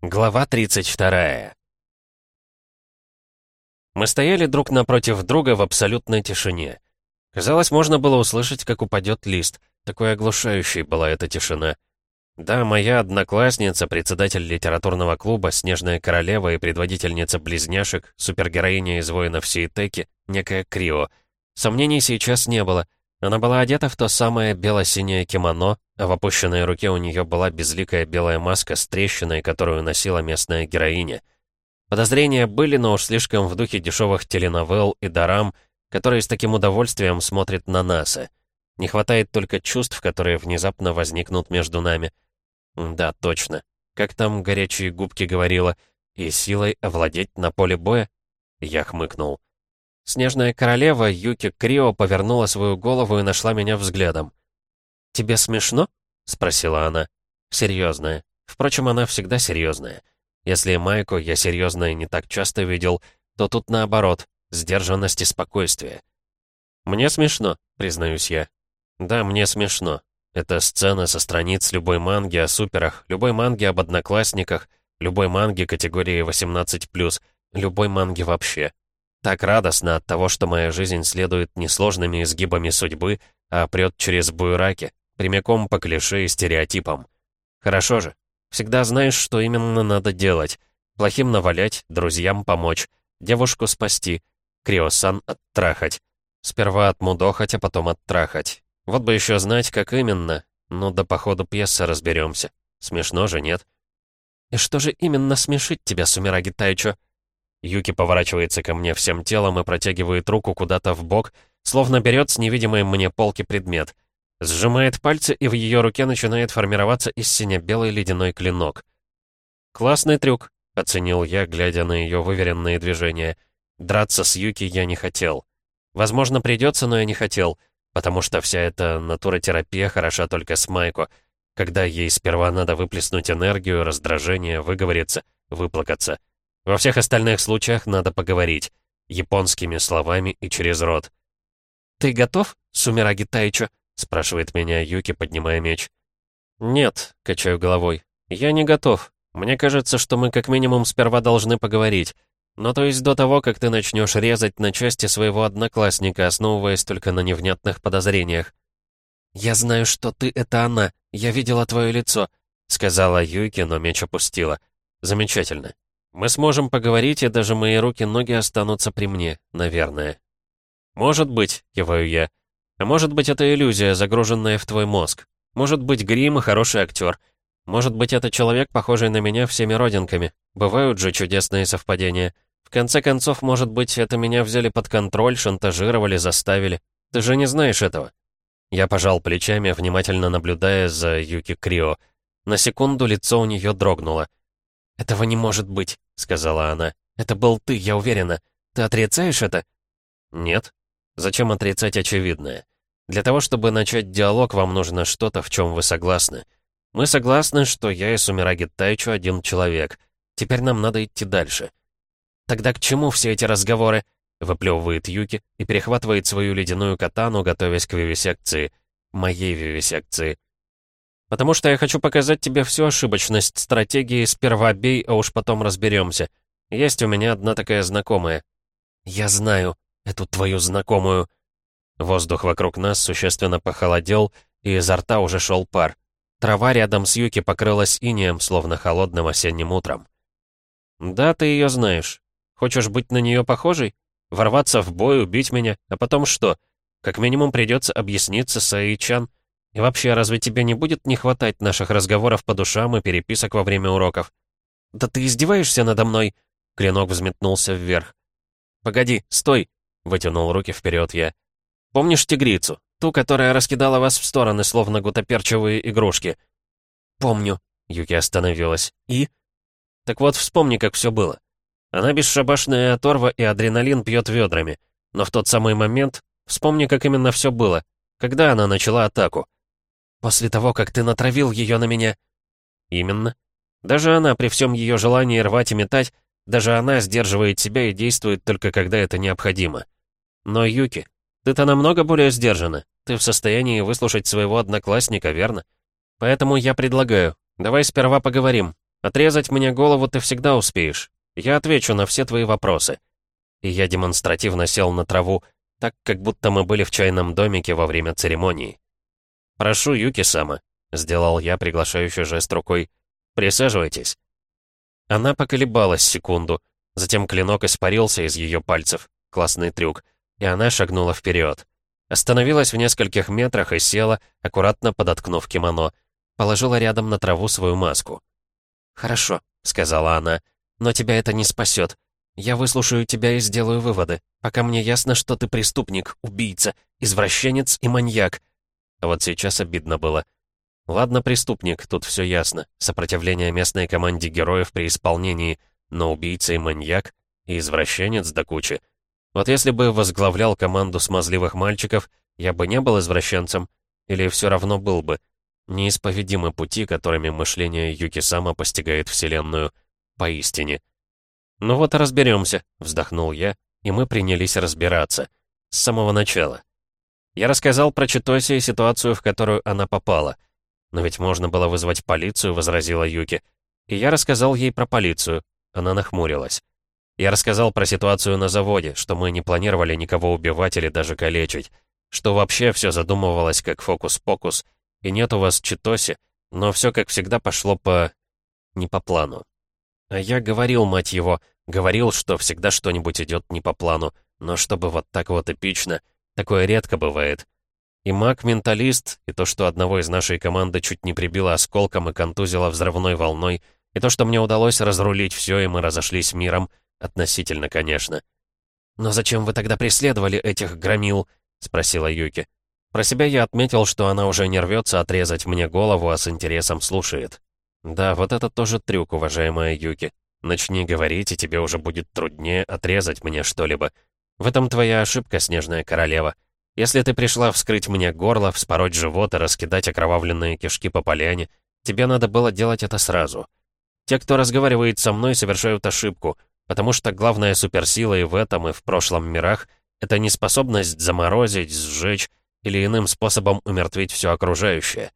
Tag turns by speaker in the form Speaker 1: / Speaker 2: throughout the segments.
Speaker 1: Глава 32 Мы стояли друг напротив друга в абсолютной тишине. Казалось, можно было услышать, как упадет лист. Такой оглушающей была эта тишина. Да, моя одноклассница, председатель литературного клуба, снежная королева и предводительница близняшек, супергероиня из воинов Сиетеки, некая Крио. Сомнений сейчас не было. Она была одета в то самое бело-синее кимоно, а в опущенной руке у нее была безликая белая маска с трещиной, которую носила местная героиня. Подозрения были, но уж слишком в духе дешевых теленовелл и дарам, которые с таким удовольствием смотрят на НАСА. Не хватает только чувств, которые внезапно возникнут между нами. Да, точно. Как там горячие губки говорила, и силой овладеть на поле боя? Я хмыкнул. Снежная королева Юки Крио повернула свою голову и нашла меня взглядом. «Тебе смешно?» — спросила она. «Серьезная. Впрочем, она всегда серьезная. Если Майку я серьезное не так часто видел, то тут наоборот, сдержанность и спокойствие. Мне смешно, признаюсь я. Да, мне смешно. Это сцена со страниц любой манги о суперах, любой манги об одноклассниках, любой манги категории 18+, любой манги вообще. Так радостно от того, что моя жизнь следует несложными изгибами судьбы, а прет через буераки, прямиком по клише и стереотипам. Хорошо же. Всегда знаешь, что именно надо делать. Плохим навалять, друзьям помочь, девушку спасти, Криосан оттрахать. Сперва отмудохать, а потом оттрахать. Вот бы еще знать, как именно. Ну, до походу пьесы разберемся. Смешно же, нет? «И что же именно смешит тебя, Сумираги Тайчо?» Юки поворачивается ко мне всем телом и протягивает руку куда-то в бок, словно берет с невидимой мне полки предмет. Сжимает пальцы, и в ее руке начинает формироваться из сине-белый ледяной клинок. «Классный трюк», — оценил я, глядя на ее выверенные движения. Драться с Юки я не хотел. Возможно, придется, но я не хотел, потому что вся эта натуротерапия хороша только с Майко, когда ей сперва надо выплеснуть энергию, раздражение, выговориться, выплакаться. Во всех остальных случаях надо поговорить, японскими словами и через рот. «Ты готов, Сумираги Тайчо?» — спрашивает меня Юки, поднимая меч. «Нет», — качаю головой, — «я не готов. Мне кажется, что мы как минимум сперва должны поговорить. Ну, то есть до того, как ты начнешь резать на части своего одноклассника, основываясь только на невнятных подозрениях. «Я знаю, что ты — это она. Я видела твое лицо», — сказала Юйки, но меч опустила. «Замечательно. Мы сможем поговорить, и даже мои руки-ноги останутся при мне, наверное». «Может быть», — киваю я. «А может быть, это иллюзия, загруженная в твой мозг. Может быть, грим и хороший актер. Может быть, это человек, похожий на меня всеми родинками. Бывают же чудесные совпадения». В конце концов, может быть, это меня взяли под контроль, шантажировали, заставили. Ты же не знаешь этого. Я пожал плечами, внимательно наблюдая за Юки Крио. На секунду лицо у нее дрогнуло. «Этого не может быть», — сказала она. «Это был ты, я уверена. Ты отрицаешь это?» «Нет. Зачем отрицать очевидное? Для того, чтобы начать диалог, вам нужно что-то, в чем вы согласны. Мы согласны, что я и Сумираги Тайчу один человек. Теперь нам надо идти дальше. «Тогда к чему все эти разговоры?» — выплевывает Юки и перехватывает свою ледяную катану, готовясь к вивисекции. Моей вивисекции. «Потому что я хочу показать тебе всю ошибочность стратегии «сперва бей, а уж потом разберемся». Есть у меня одна такая знакомая». «Я знаю эту твою знакомую». Воздух вокруг нас существенно похолодел, и изо рта уже шел пар. Трава рядом с Юки покрылась инеем, словно холодным осенним утром. «Да, ты ее знаешь. Хочешь быть на нее похожей? Ворваться в бой, убить меня, а потом что? Как минимум придется объясниться с Аичан. И вообще, разве тебе не будет не хватать наших разговоров по душам и переписок во время уроков? Да ты издеваешься надо мной? Клинок взметнулся вверх. Погоди, стой! Вытянул руки вперед я. Помнишь тигрицу? Ту, которая раскидала вас в стороны, словно гутоперчивые игрушки. Помню. Юки остановилась. И? Так вот, вспомни, как все было. Она бесшабашная оторва и адреналин пьет ведрами. Но в тот самый момент, вспомни, как именно все было. Когда она начала атаку? После того, как ты натравил ее на меня. Именно. Даже она, при всем ее желании рвать и метать, даже она сдерживает себя и действует только когда это необходимо. Но, Юки, ты-то намного более сдержана. Ты в состоянии выслушать своего одноклассника, верно? Поэтому я предлагаю, давай сперва поговорим. Отрезать мне голову ты всегда успеешь. Я отвечу на все твои вопросы». И я демонстративно сел на траву, так, как будто мы были в чайном домике во время церемонии. «Прошу, Юки-сама», — сделал я приглашающий жест рукой. «Присаживайтесь». Она поколебалась секунду, затем клинок испарился из ее пальцев. Классный трюк. И она шагнула вперед. Остановилась в нескольких метрах и села, аккуратно подоткнув кимоно. Положила рядом на траву свою маску. «Хорошо», — сказала она, — «но тебя это не спасет. Я выслушаю тебя и сделаю выводы, пока мне ясно, что ты преступник, убийца, извращенец и маньяк». Вот сейчас обидно было. Ладно, преступник, тут все ясно. Сопротивление местной команде героев при исполнении, но убийца и маньяк, и извращенец до кучи. Вот если бы возглавлял команду смазливых мальчиков, я бы не был извращенцем, или все равно был бы. Неисповедимы пути, которыми мышление Юки Сама постигает Вселенную. Поистине. «Ну вот и разберемся», — вздохнул я, и мы принялись разбираться. С самого начала. Я рассказал про Читоси и ситуацию, в которую она попала. «Но ведь можно было вызвать полицию», — возразила Юки. И я рассказал ей про полицию. Она нахмурилась. Я рассказал про ситуацию на заводе, что мы не планировали никого убивать или даже калечить, что вообще все задумывалось как фокус-покус, и нет у вас Читоси, но все как всегда пошло по... не по плану. А я говорил, мать его, говорил, что всегда что-нибудь идет не по плану, но чтобы вот так вот эпично, такое редко бывает. И маг-менталист, и то, что одного из нашей команды чуть не прибило осколком и контузило взрывной волной, и то, что мне удалось разрулить все, и мы разошлись миром — Относительно, конечно. «Но зачем вы тогда преследовали этих громил?» — спросила Юки. Про себя я отметил, что она уже не рвется отрезать мне голову, а с интересом слушает. Да, вот это тоже трюк, уважаемая Юки. Начни говорить, и тебе уже будет труднее отрезать мне что-либо. В этом твоя ошибка, Снежная Королева. Если ты пришла вскрыть мне горло, вспороть живот и раскидать окровавленные кишки по поляне, тебе надо было делать это сразу. Те, кто разговаривает со мной, совершают ошибку — Потому что главная суперсила и в этом, и в прошлом мирах — это неспособность заморозить, сжечь или иным способом умертвить все окружающее.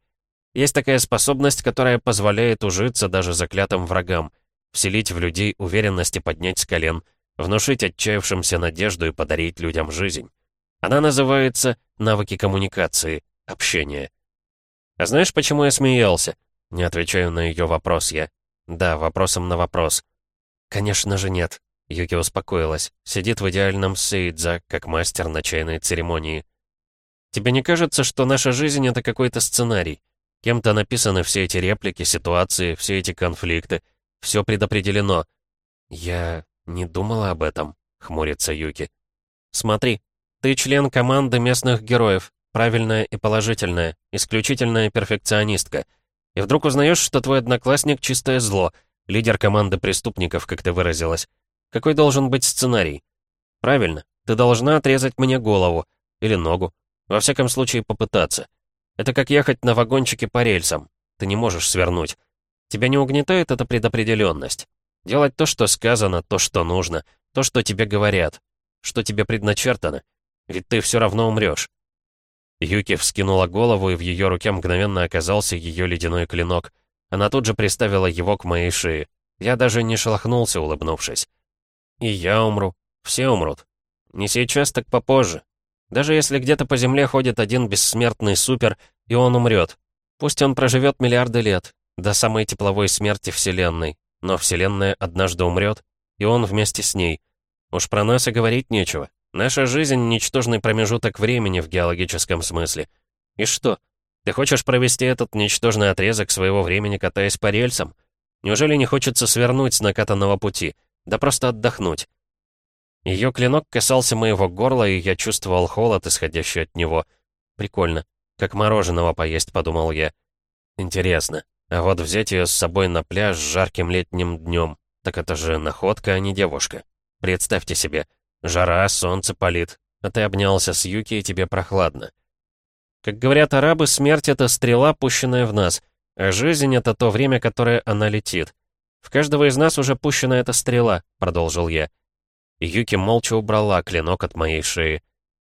Speaker 1: Есть такая способность, которая позволяет ужиться даже заклятым врагам, вселить в людей уверенность и поднять с колен, внушить отчаявшимся надежду и подарить людям жизнь. Она называется «навыки коммуникации», общения. А знаешь, почему я смеялся? Не отвечаю на ее вопрос я. Да, вопросом на вопрос. «Конечно же нет». Юки успокоилась. Сидит в идеальном сейдза, как мастер на чайной церемонии. «Тебе не кажется, что наша жизнь — это какой-то сценарий? Кем-то написаны все эти реплики, ситуации, все эти конфликты. Все предопределено». «Я не думала об этом», — хмурится Юки. «Смотри, ты член команды местных героев, правильная и положительная, исключительная перфекционистка. И вдруг узнаешь, что твой одноклассник — чистое зло — Лидер команды преступников, как ты выразилась. Какой должен быть сценарий? Правильно, ты должна отрезать мне голову. Или ногу. Во всяком случае, попытаться. Это как ехать на вагончике по рельсам. Ты не можешь свернуть. Тебя не угнетает эта предопределенность. Делать то, что сказано, то, что нужно, то, что тебе говорят, что тебе предначертано. Ведь ты все равно умрешь. Юки вскинула голову, и в ее руке мгновенно оказался ее ледяной клинок — она тут же приставила его к моей шее. Я даже не шелохнулся, улыбнувшись. И я умру. Все умрут. Не сейчас, так попозже. Даже если где-то по земле ходит один бессмертный супер, и он умрет. Пусть он проживет миллиарды лет, до самой тепловой смерти Вселенной. Но Вселенная однажды умрет, и он вместе с ней. Уж про нас и говорить нечего. Наша жизнь — ничтожный промежуток времени в геологическом смысле. И что? Ты хочешь провести этот ничтожный отрезок своего времени, катаясь по рельсам? Неужели не хочется свернуть с накатанного пути? Да просто отдохнуть. Ее клинок касался моего горла, и я чувствовал холод, исходящий от него. Прикольно. Как мороженого поесть, подумал я. Интересно. А вот взять ее с собой на пляж жарким летним днем. Так это же находка, а не девушка. Представьте себе. Жара, солнце палит. А ты обнялся с Юки, и тебе прохладно. Как говорят арабы, смерть — это стрела, пущенная в нас, а жизнь — это то время, которое она летит. В каждого из нас уже пущена эта стрела, — продолжил я. Юки молча убрала клинок от моей шеи.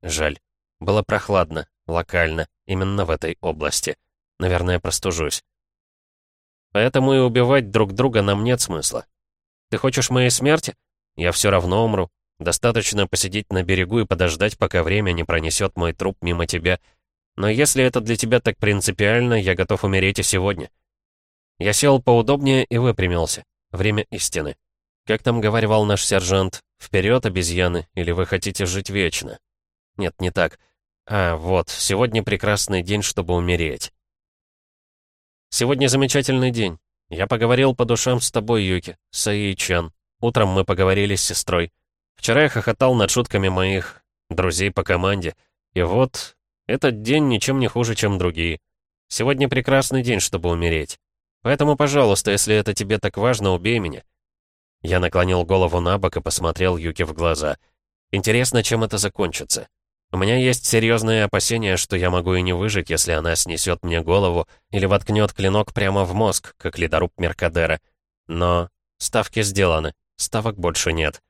Speaker 1: Жаль. Было прохладно, локально, именно в этой области. Наверное, простужусь. Поэтому и убивать друг друга нам нет смысла. Ты хочешь моей смерти? Я все равно умру. Достаточно посидеть на берегу и подождать, пока время не пронесет мой труп мимо тебя. Но если это для тебя так принципиально, я готов умереть и сегодня. Я сел поудобнее и выпрямился. Время истины. Как там говаривал наш сержант, «Вперед, обезьяны, или вы хотите жить вечно?» Нет, не так. А, вот, сегодня прекрасный день, чтобы умереть. Сегодня замечательный день. Я поговорил по душам с тобой, Юки, Саи Чан. Утром мы поговорили с сестрой. Вчера я хохотал над шутками моих друзей по команде. И вот, этот день ничем не хуже, чем другие. Сегодня прекрасный день, чтобы умереть. Поэтому, пожалуйста, если это тебе так важно, убей меня. Я наклонил голову на бок и посмотрел Юки в глаза. Интересно, чем это закончится. У меня есть серьезные опасения, что я могу и не выжить, если она снесет мне голову или воткнет клинок прямо в мозг, как ледоруб Меркадера. Но ставки сделаны, ставок больше нет.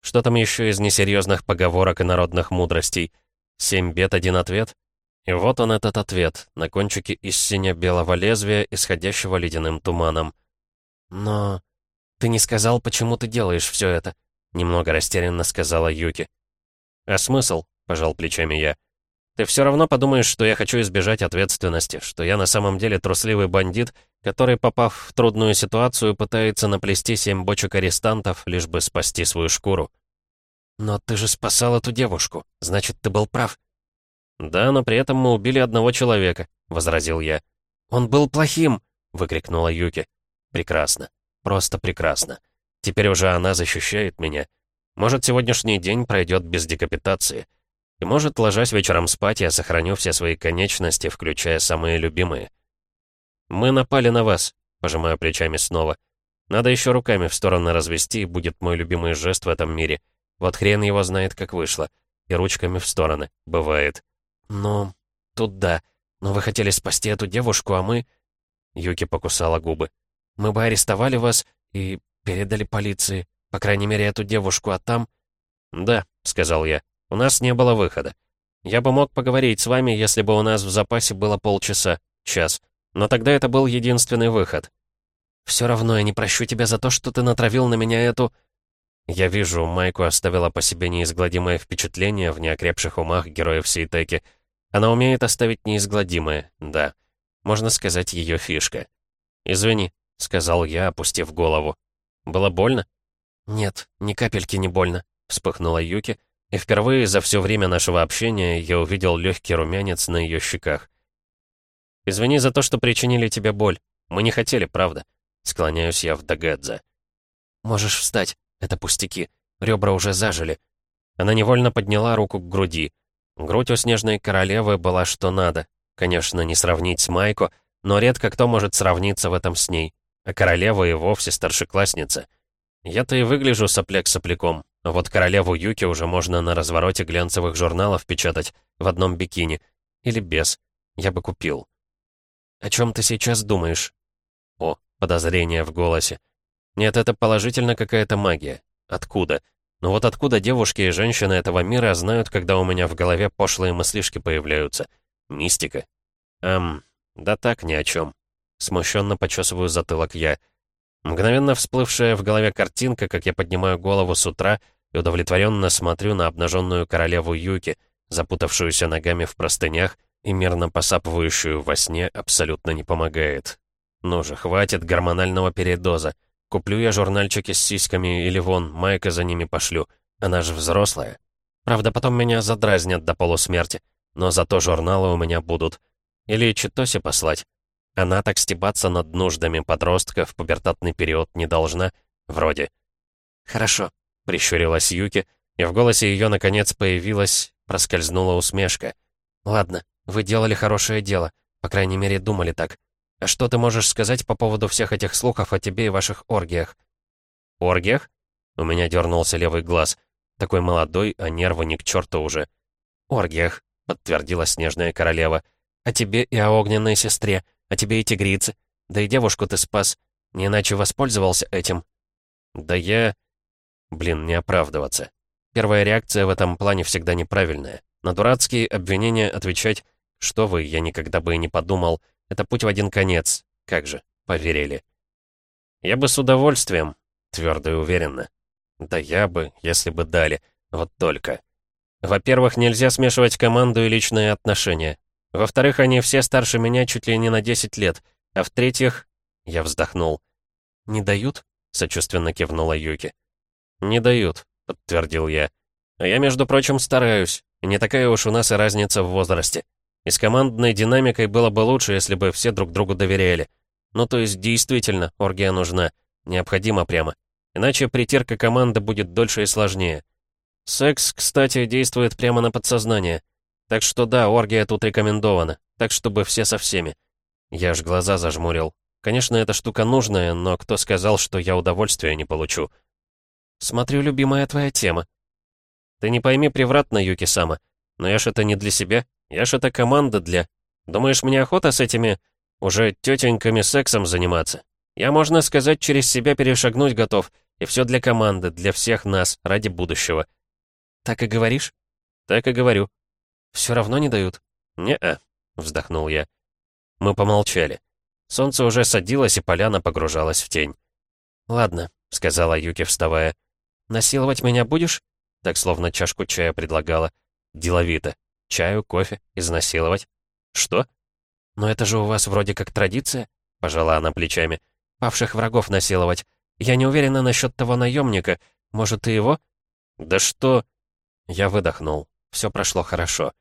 Speaker 1: Что там еще из несерьезных поговорок и народных мудростей? Семь бед, один ответ? И вот он этот ответ, на кончике из синя-белого лезвия, исходящего ледяным туманом. «Но ты не сказал, почему ты делаешь все это?» Немного растерянно сказала Юки. «А смысл?» — пожал плечами я. «Ты все равно подумаешь, что я хочу избежать ответственности, что я на самом деле трусливый бандит, который, попав в трудную ситуацию, пытается наплести семь бочек арестантов, лишь бы спасти свою шкуру». «Но ты же спасал эту девушку, значит, ты был прав». «Да, но при этом мы убили одного человека», — возразил я. «Он был плохим!» — выкрикнула Юки. «Прекрасно. Просто прекрасно. Теперь уже она защищает меня. Может, сегодняшний день пройдет без декапитации. И может, ложась вечером спать, я сохраню все свои конечности, включая самые любимые. «Мы напали на вас», — пожимаю плечами снова. «Надо еще руками в стороны развести, будет мой любимый жест в этом мире. Вот хрен его знает, как вышло. И ручками в стороны. Бывает». «Ну, тут да. Но вы хотели спасти эту девушку, а мы...» Юки покусала губы. «Мы бы арестовали вас и передали полиции. По крайней мере, эту девушку, а там...» «Да», — сказал я. «У нас не было выхода. Я бы мог поговорить с вами, если бы у нас в запасе было полчаса, час. Но тогда это был единственный выход». «Все равно я не прощу тебя за то, что ты натравил на меня эту...» Я вижу, Майку оставила по себе неизгладимое впечатление в неокрепших умах героев Сейтеки — она умеет оставить неизгладимое, да. Можно сказать, ее фишка. «Извини», — сказал я, опустив голову. «Было больно?» «Нет, ни капельки не больно», — вспыхнула Юки, и впервые за все время нашего общения я увидел легкий румянец на ее щеках. «Извини за то, что причинили тебе боль. Мы не хотели, правда?» Склоняюсь я в Дагадзе. «Можешь встать. Это пустяки. Ребра уже зажили». Она невольно подняла руку к груди. Грудь у Снежной Королевы была что надо. Конечно, не сравнить с Майко, но редко кто может сравниться в этом с ней. А королева и вовсе старшеклассница. Я-то и выгляжу сопляк сопляком. А вот королеву Юки уже можно на развороте глянцевых журналов печатать в одном бикини. Или без. Я бы купил. «О чем ты сейчас думаешь?» О, подозрение в голосе. Нет, это положительно какая-то магия. Откуда? Но вот откуда девушки и женщины этого мира знают, когда у меня в голове пошлые мыслишки появляются? Мистика. Эм, да так, ни о чем. Смущенно почесываю затылок я. Мгновенно всплывшая в голове картинка, как я поднимаю голову с утра и удовлетворенно смотрю на обнаженную королеву Юки, запутавшуюся ногами в простынях и мирно посапывающую во сне, абсолютно не помогает. Ну же, хватит гормонального передоза. Куплю я журнальчики с сиськами или вон, Майка за ними пошлю. Она же взрослая. Правда, потом меня задразнят до полусмерти. Но зато журналы у меня будут. Или Читоси послать. Она так стебаться над нуждами подростка в пубертатный период не должна. Вроде. «Хорошо», — прищурилась Юки, и в голосе ее наконец появилась, проскользнула усмешка. «Ладно, вы делали хорошее дело. По крайней мере, думали так. А что ты можешь сказать по поводу всех этих слухов о тебе и ваших оргиях?» «Оргиях?» У меня дернулся левый глаз. Такой молодой, а нервы ни к черту уже. «Оргиях», — подтвердила снежная королева. «О тебе и о огненной сестре, о тебе и тигрице. Да и девушку ты спас. Не иначе воспользовался этим». «Да я...» Блин, не оправдываться. Первая реакция в этом плане всегда неправильная. На дурацкие обвинения отвечать «Что вы, я никогда бы и не подумал», это путь в один конец. Как же, поверили. Я бы с удовольствием, твердо и уверенно. Да я бы, если бы дали. Вот только. Во-первых, нельзя смешивать команду и личные отношения. Во-вторых, они все старше меня чуть ли не на 10 лет. А в-третьих, я вздохнул. «Не дают?» — сочувственно кивнула Юки. «Не дают», — подтвердил я. «А я, между прочим, стараюсь. Не такая уж у нас и разница в возрасте. И с командной динамикой было бы лучше, если бы все друг другу доверяли. Ну, то есть, действительно, оргия нужна. Необходимо прямо. Иначе притирка команды будет дольше и сложнее. Секс, кстати, действует прямо на подсознание. Так что да, оргия тут рекомендована. Так, чтобы все со всеми. Я аж глаза зажмурил. Конечно, эта штука нужная, но кто сказал, что я удовольствия не получу? Смотрю, любимая твоя тема. Ты не пойми превратно, Юки-сама. Но я ж это не для себя. Я ж это команда для... Думаешь, мне охота с этими... уже тетеньками сексом заниматься? Я, можно сказать, через себя перешагнуть готов. И все для команды, для всех нас, ради будущего. Так и говоришь? Так и говорю. Все равно не дают? Не-а, вздохнул я. Мы помолчали. Солнце уже садилось, и поляна погружалась в тень. «Ладно», — сказала Юки, вставая. «Насиловать меня будешь?» Так словно чашку чая предлагала. Деловито. Чаю, кофе, изнасиловать. «Что?» «Но это же у вас вроде как традиция», — пожала она плечами. «Павших врагов насиловать. Я не уверена насчет того наемника. Может, и его?» «Да что?» Я выдохнул. Все прошло хорошо.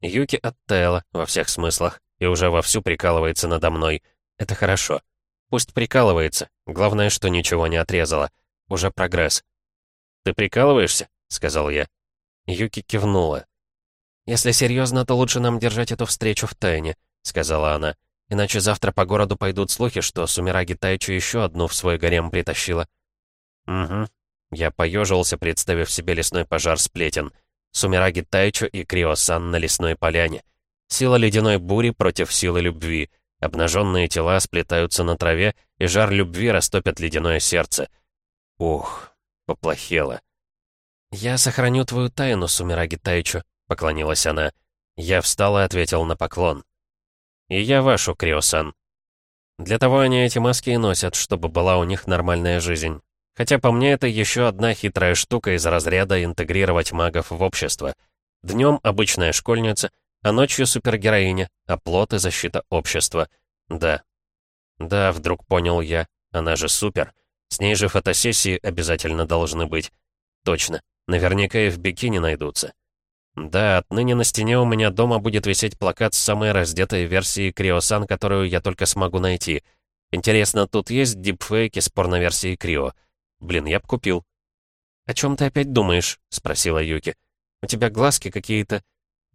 Speaker 1: Юки оттаяла во всех смыслах и уже вовсю прикалывается надо мной. Это хорошо. Пусть прикалывается. Главное, что ничего не отрезала. Уже прогресс. «Ты прикалываешься?» — сказал я. Юки кивнула. «Если серьезно, то лучше нам держать эту встречу в тайне», — сказала она. «Иначе завтра по городу пойдут слухи, что Сумираги Тайчу еще одну в свой гарем притащила». «Угу». Я поежился, представив себе лесной пожар сплетен. Сумираги Тайчу и Криосан на лесной поляне. Сила ледяной бури против силы любви. Обнаженные тела сплетаются на траве, и жар любви растопит ледяное сердце. Ух, поплохело. «Я сохраню твою тайну, Сумираги Тайчу», — поклонилась она. Я встал и ответил на поклон. «И я вашу, Криосан». Для того они эти маски и носят, чтобы была у них нормальная жизнь. Хотя по мне это еще одна хитрая штука из разряда интегрировать магов в общество. Днем обычная школьница — а ночью супергероиня, оплот и защита общества. Да. Да, вдруг понял я. Она же супер. С ней же фотосессии обязательно должны быть. Точно. Наверняка и в бикини найдутся. Да, отныне на стене у меня дома будет висеть плакат с самой раздетой версией Криосан, которую я только смогу найти. Интересно, тут есть дипфейки с порноверсией Крио? Блин, я б купил. «О чем ты опять думаешь?» — спросила Юки. «У тебя глазки какие-то...»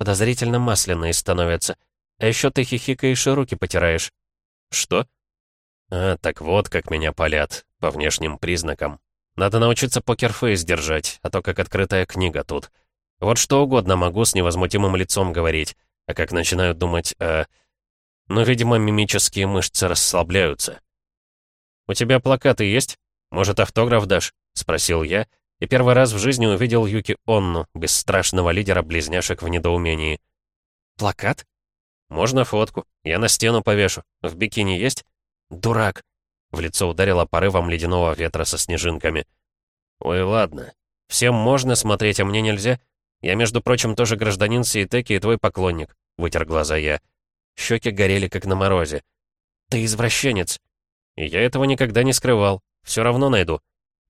Speaker 1: Подозрительно масляные становятся. А еще ты хихикаешь и руки потираешь. Что? А, так вот, как меня палят. По внешним признакам. Надо научиться покерфейс держать, а то как открытая книга тут. Вот что угодно могу с невозмутимым лицом говорить. А как начинаю думать о... Ну, видимо, мимические мышцы расслабляются. «У тебя плакаты есть? Может, автограф дашь?» — спросил я, и первый раз в жизни увидел Юки Онну, бесстрашного лидера близняшек в недоумении. «Плакат?» «Можно фотку. Я на стену повешу. В бикини есть?» «Дурак!» В лицо ударило порывом ледяного ветра со снежинками. «Ой, ладно. Всем можно смотреть, а мне нельзя? Я, между прочим, тоже гражданин Сейтеки и твой поклонник», — вытер глаза я. Щеки горели, как на морозе. «Ты извращенец!» И я этого никогда не скрывал. Все равно найду.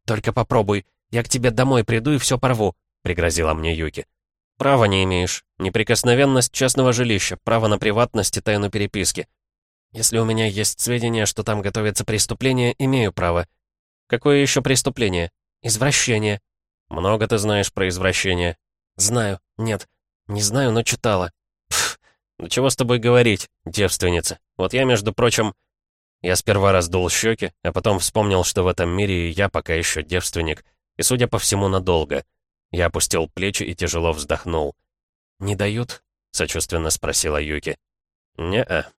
Speaker 1: «Только попробуй. «Я к тебе домой приду и все порву», — пригрозила мне Юки. «Права не имеешь. Неприкосновенность частного жилища, право на приватность и тайну переписки. Если у меня есть сведения, что там готовится преступление, имею право. Какое еще преступление? Извращение. Много ты знаешь про извращение. Знаю. Нет. Не знаю, но читала. Пф, ну чего с тобой говорить, девственница? Вот я, между прочим... Я сперва раздул щеки, а потом вспомнил, что в этом мире я пока еще девственник — и, судя по всему, надолго. Я опустил плечи и тяжело вздохнул. «Не дают?» — сочувственно спросила Юки. «Не-а»,